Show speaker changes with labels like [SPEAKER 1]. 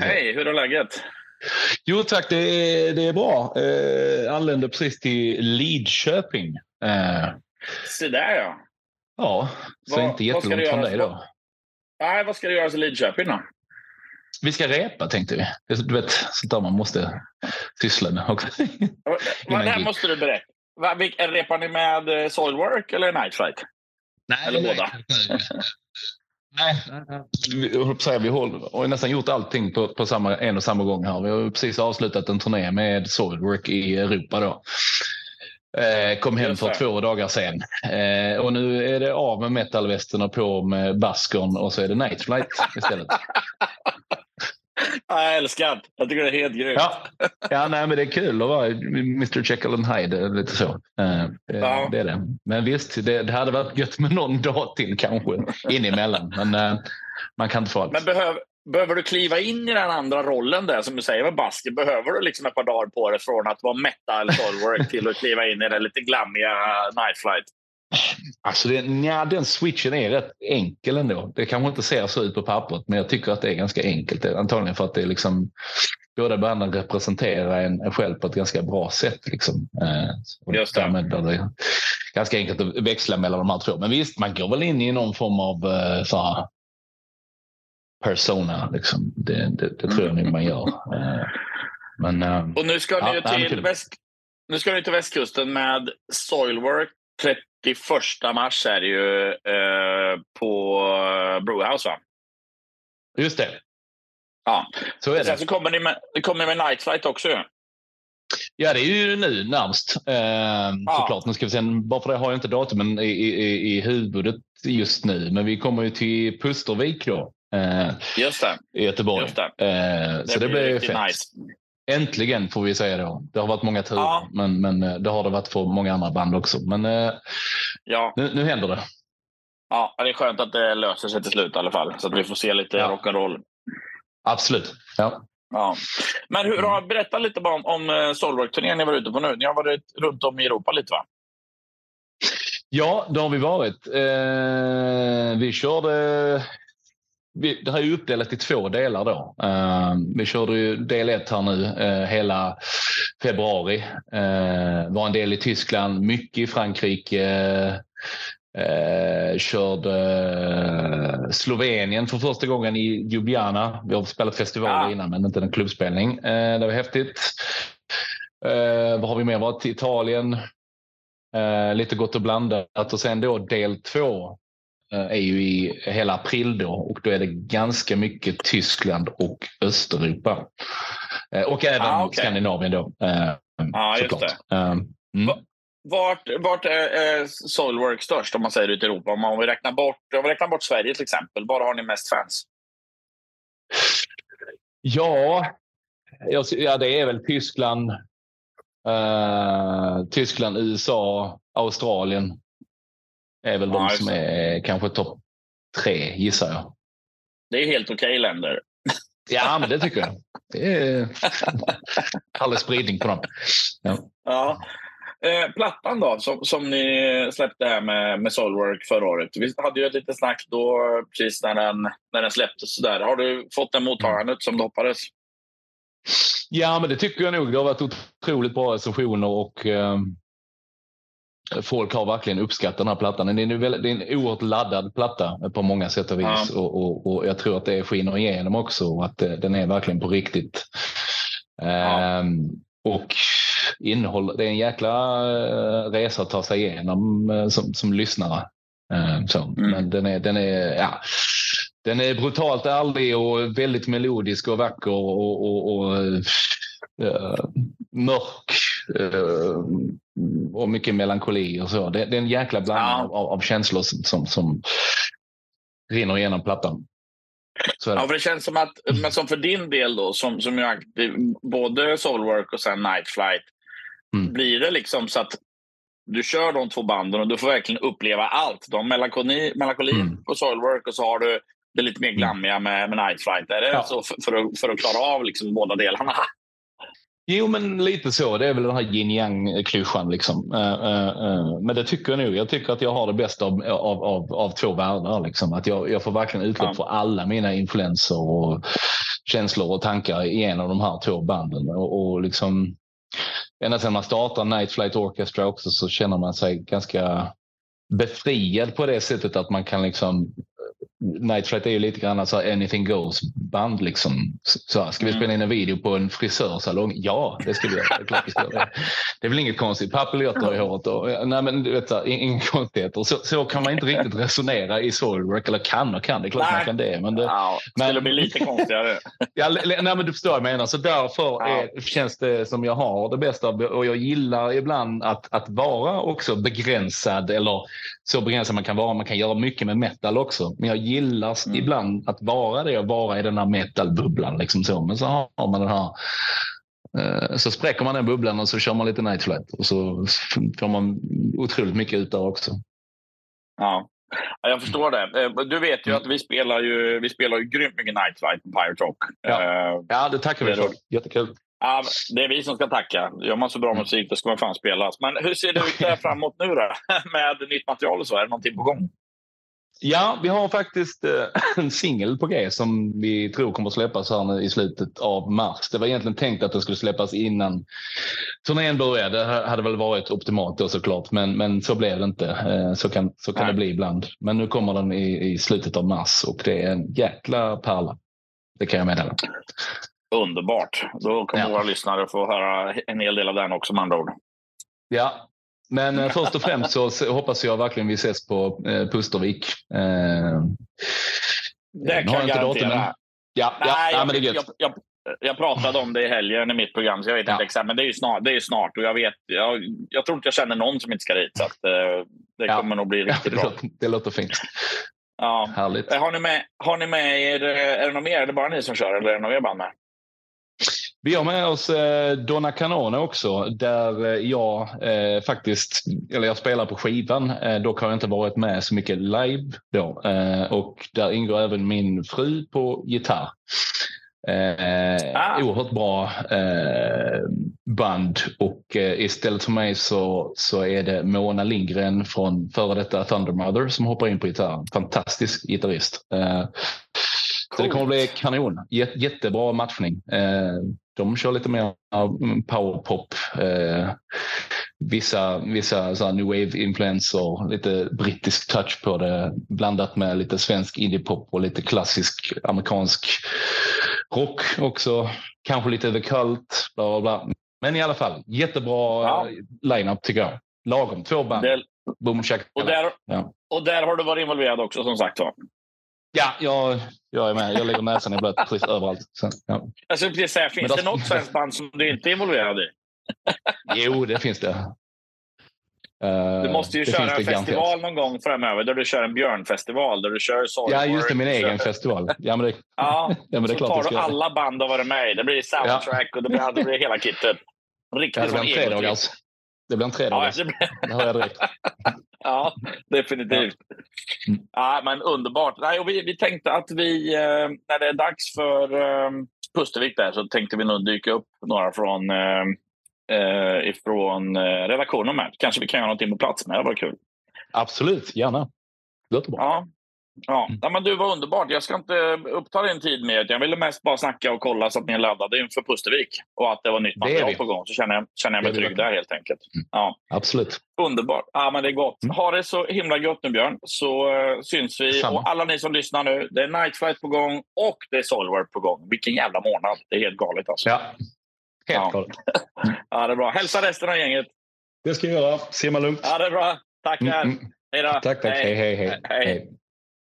[SPEAKER 1] Hej, hur är läget?
[SPEAKER 2] Jo tack, det är, det är bra. Eh, anlände precis till Lidköping. Eh,
[SPEAKER 1] Se där ja.
[SPEAKER 2] ja, så
[SPEAKER 1] Vad-
[SPEAKER 2] inte jättelångt från dig då.
[SPEAKER 1] Nej, vad ska du göra i Lidköping då?
[SPEAKER 2] Vi ska repa tänkte vi. Du vet, sånt där man måste syssla med också.
[SPEAKER 1] Det här måste du berätta. Va, repar ni med eh, Soilwork eller Night Flight?
[SPEAKER 2] Nej,
[SPEAKER 1] Eller båda?
[SPEAKER 2] Nej, vi, säga, vi har nästan gjort allting på, på samma, en och samma gång här. Vi har precis avslutat en turné med Soilwork i Europa. Då. Eh, kom hem för två dagar sedan. Eh, och nu är det av med metalvästen och på med baskern och så är det Night Flight istället.
[SPEAKER 1] Ja, jag älskar det. Jag tycker det är helt grymt.
[SPEAKER 2] Ja, ja nej, men det är kul att vara Mr Jekyll and Hyde. Lite så. Eh, eh,
[SPEAKER 1] Ja.
[SPEAKER 2] Det är det. Men visst, det, det hade varit gött med någon dag till kanske in emellan. Men eh, man kan inte få allt.
[SPEAKER 1] Men behöv, behöver du kliva in i den andra rollen där, som du säger med basket? Behöver du liksom ett par dagar på dig från att vara metal Soilwork till att kliva in i den lite glammiga Night Flight?
[SPEAKER 2] Alltså det, nja, den switchen är rätt enkel ändå. Det kanske inte ser så ut på pappret, men jag tycker att det är ganska enkelt. Antagligen för att det är liksom båda banden representerar en, en själv på ett ganska bra sätt. Liksom. Eh,
[SPEAKER 1] Just det.
[SPEAKER 2] det ganska enkelt att växla mellan de här två. Men visst, man går väl in i någon form av eh, så här, persona. Liksom. Det, det, det tror jag nog man gör. Eh, men eh,
[SPEAKER 1] Och nu ska
[SPEAKER 2] Ja,
[SPEAKER 1] ni
[SPEAKER 2] nej,
[SPEAKER 1] till, väst, nu ska ni till västkusten med Soilwork. 31 mars är det ju eh, på Brewhouse, va?
[SPEAKER 2] just det.
[SPEAKER 1] Ja.
[SPEAKER 2] Så är
[SPEAKER 1] Sen
[SPEAKER 2] det.
[SPEAKER 1] så kommer ni med, kommer med Night Flight också.
[SPEAKER 2] Ja, det är ju nu närmst. Eh, Såklart. Nu ska vi se, bara för det har jag inte datumen i, i, i huvudet just nu. Men vi kommer ju till Pustervik då. Eh,
[SPEAKER 1] Just det.
[SPEAKER 2] I Göteborg.
[SPEAKER 1] Just det.
[SPEAKER 2] Eh, så det blir fett.
[SPEAKER 1] nice.
[SPEAKER 2] Äntligen får vi säga då. Det har varit många turer,
[SPEAKER 1] Ja.
[SPEAKER 2] men, men eh, det har det varit för många andra band också. Men eh,
[SPEAKER 1] Ja,
[SPEAKER 2] nu, nu händer det.
[SPEAKER 1] ja, det är skönt att det löser sig till slut i alla fall. Så att vi får se lite
[SPEAKER 2] Ja.
[SPEAKER 1] rock'n'roll.
[SPEAKER 2] Absolut. Ja.
[SPEAKER 1] Ja. Men hur, har- berätta lite bara om, om eh, Soilwork-turnén ni var ute på nu. Ni har varit runt om i Europa lite, va?
[SPEAKER 2] Ja, det har vi varit. Eh, vi körde... Vi, det här är uppdelat i två delar då. Eh, vi körde ju del ett här nu eh, hela februari. Eh, var en del i Tyskland, mycket i Frankrike. Körde Slovenien för första gången i Ljubljana. Vi har spelat festivaler
[SPEAKER 1] Ja.
[SPEAKER 2] innan men inte en klubbspelning. Det var häftigt. Vad har vi mer varit? Italien. Lite gott och blandat och sen då del två är ju i hela april då och då är det ganska mycket Tyskland och Östeuropa. Eh, och även
[SPEAKER 1] Ah, okej.
[SPEAKER 2] Skandinavien då. Eh,
[SPEAKER 1] just
[SPEAKER 2] såklart. Eh, mm.
[SPEAKER 1] Va- Vart, vart är, Soilwork störst om man säger ut i Europa? Om man vill räkna bort, om vi räknar bort Sverige till exempel. Var har ni mest fans?
[SPEAKER 2] Ja, ja, det är väl Tyskland, eh, Tyskland, USA, Australien. Är väl
[SPEAKER 1] Ja,
[SPEAKER 2] de som
[SPEAKER 1] det.
[SPEAKER 2] är kanske topp tre gissar jag.
[SPEAKER 1] Det är helt okej länder.
[SPEAKER 2] Ja, men det tycker jag. Det är härlig spridning på dem. Ja.
[SPEAKER 1] Ja. Eh, plattan då, som, som ni släppte här med, med Soilwork förra året. Vi hade ju ett litet snack då, precis när den, när den släpptes. Så där. Har du fått den mottagandet som du hoppades?
[SPEAKER 2] ja, men det tycker jag nog. Det har varit otroligt bra recensioner och eh, folk har verkligen uppskattat den här plattan. Det är, väldigt, det är en oerhört laddad platta på många sätt och vis
[SPEAKER 1] Ja.
[SPEAKER 2] och, och, och jag tror att det skiner igenom också och att det, den är verkligen på riktigt. Ehm, Och innehåll, det är en jäkla eh, resa att ta sig igenom eh, som, som lyssnare. Ehm, så.
[SPEAKER 1] Mm.
[SPEAKER 2] Men den är, den, är, ja, den är brutalt ärlig och väldigt melodisk och vacker och, och, och eh, mörk eh, och mycket melankoli och så. Det, det är en jäkla blandning
[SPEAKER 1] Ja.
[SPEAKER 2] av, av känslor som, som, rinner igenom plattan.
[SPEAKER 1] Ja, för det känns som att, men som för din del då, som, som är aktiv, både Soulwork och sen Night Flight,
[SPEAKER 2] Mm.
[SPEAKER 1] blir det liksom så att du kör de två banden och du får verkligen uppleva allt. De melankoli, melankolin
[SPEAKER 2] Mm.
[SPEAKER 1] på Soulwork och så har du det lite mer glammiga med, med Night Flight. Är det
[SPEAKER 2] Ja.
[SPEAKER 1] så för, för, att, för att klara av liksom båda delarna?
[SPEAKER 2] Jo, men lite så. Det är väl den här yin yang klyschan liksom. Uh, uh, uh. Men det tycker jag nog. Jag tycker att jag har det bästa av, av, av, av två världar. Liksom. Att jag, jag får verkligen utlopp ja. för alla mina influenser och känslor och tankar i en av de här två banden. Och, och liksom, ända sedan man startar Night Flight Orchestra också så känner man sig ganska befriad på det sättet att man kan liksom Night Flight är ju lite grann så anything goes band liksom. Så, ska vi spela in en video på en frisörsalong? Ja, det ska vi göra. Det är, klart vi ska göra. det är väl inget konstigt. Papiljotter i håret och nej, men du vet, så, inga konstigheter. Så, så kan man inte riktigt resonera i Soilwork. Eller kan och kan, det är klart nej. man kan det. Men det,
[SPEAKER 1] ja, det skulle bli lite konstigare.
[SPEAKER 2] ja, nej, men du förstår vad jag menar. Så därför är, känns det som jag har det bästa och jag gillar ibland att, att vara också begränsad eller så begränsad man kan vara. Man kan göra mycket med metal också. Men jag gillar mm. ibland att vara det och vara i den här metalbubblan. Liksom så. Men så har man den här eh, så spräcker man den bubblan och så kör man lite night flight och så får man otroligt mycket ut där också.
[SPEAKER 1] Ja, jag förstår det. Eh, du vet ju mm. att vi spelar ju, vi spelar ju grymt mycket night flight på Pirate Rock.
[SPEAKER 2] Ja, eh, ja det tackar vi för. Jättekul.
[SPEAKER 1] Ja, det är vi som ska tacka. Gör man så bra mm. musik då ska man fan spelas. Men hur ser det ut framåt nu då? Med nytt material och så? Är det någonting på gång?
[SPEAKER 2] Ja, vi har faktiskt eh, en singel på G som vi tror kommer släppas här nu i slutet av mars. Det var egentligen tänkt att det skulle släppas innan turnén började. Det hade väl varit optimalt då såklart, men, men så blev det inte. Eh, så kan, så kan det bli ibland. Men nu kommer den i, i slutet av mars och det är en jäkla pärla. Det kan jag meddela.
[SPEAKER 1] Underbart. Då kommer ja. våra lyssnare få höra en hel del av den också med andra ord.
[SPEAKER 2] Ja, men eh, först och främst så hoppas jag verkligen vi ses på eh, Pustervik. Eh,
[SPEAKER 1] det kan jag garantera.
[SPEAKER 2] Ja, Nej, ja,
[SPEAKER 1] jag,
[SPEAKER 2] men det är
[SPEAKER 1] jag, jag, jag, pratade om det i helgen i mitt program, så jag vet ja. inte exakt. Men det är ju snart, det är snart och jag, vet, jag, jag tror inte jag känner någon som inte ska dit. Så att, eh, det ja. kommer nog bli riktigt
[SPEAKER 2] bra.
[SPEAKER 1] Låter,
[SPEAKER 2] det låter fint.
[SPEAKER 1] Ja.
[SPEAKER 2] Härligt.
[SPEAKER 1] Eh, har ni med, har ni med er, är det något mer? Är det bara ni som kör eller är det något mer band med?
[SPEAKER 2] Vi har med oss eh, Donna Canone också, där eh, jag eh, faktiskt, eller jag spelar på skivan. Eh, dock har jag inte varit med så mycket live då. Eh, och där ingår även min fru på gitarr. Eh, ah. Oerhört bra eh, band och istället för mig så, så är det Mona Lindgren från före detta Thundermother som hoppar in på gitarr. Fantastisk gitarrist. Eh, så det kommer att bli kanon. Jättebra matchning. Eh, de kör lite mer powerpop. Eh, vissa vissa så new wave-influenser, lite brittisk touch på det blandat med lite svensk indiepop och lite klassisk amerikansk rock också. Kanske lite The Cult, bla bla bla. Men i alla fall, jättebra ja. line-up tycker jag. Lagom, två band. Det... Boom,
[SPEAKER 1] och, där, ja. och där har du varit involverad också som sagt var.
[SPEAKER 2] Ja, jag, jag är med. Jag lägger näsan i blöt precis överallt. Så, ja.
[SPEAKER 1] Jag skulle precis säga, finns då... det något svenskt band som du inte är involverad i?
[SPEAKER 2] jo, det finns det.
[SPEAKER 1] Du måste ju köra en festival garanterat. någon gång framöver där du kör en björnfestival. Där du kör
[SPEAKER 2] Ja, just det. Min egen festival. Ja, men det,
[SPEAKER 1] ja, ja men det är så klart tar du alla band har varit med i. Det blir soundtrack ja. och det blir, det blir hela kittet. Riktigt
[SPEAKER 2] ja, det blir en tredagars. Det blir en tredagars. Ja, det, blir... det hör jag direkt.
[SPEAKER 1] ja, definitivt. Ja. Mm. ja. men underbart. Nej, och vi, vi tänkte att vi, eh, när det är dags för eh, Pustervik där, så tänkte vi nog dyka upp några från, eh, eh ifrån eh, redaktionen med. Kanske vi kan göra någonting på plats med. Det var kul.
[SPEAKER 2] Absolut, gärna. Det låter bra.
[SPEAKER 1] Ja, Ja. Mm. ja, men du var underbart. Jag ska inte uppta din tid med Jag ville mest bara snacka och kolla så att ni är laddade inför Pustervik och att det var nytt material på gång. Så känner jag, känner jag mig trygg där helt enkelt. Mm. Ja.
[SPEAKER 2] Absolut.
[SPEAKER 1] Underbart. Ja, men det är gott. Mm. Ha det så himla gott nu Björn, så uh, syns vi. Samma. Och alla ni som lyssnar nu, det är Night Flight på gång och det är Solwork på gång. Vilken jävla månad. Det är helt galet alltså.
[SPEAKER 2] Ja, helt ja. galet.
[SPEAKER 1] ja, det är bra. Hälsa resten av gänget.
[SPEAKER 2] Det ska jag göra. Simma lugnt.
[SPEAKER 1] Ja, det är bra. Tackar. Mm, mm. Hej då.
[SPEAKER 2] Tack, tack. hej, hej. hej. hej. hej.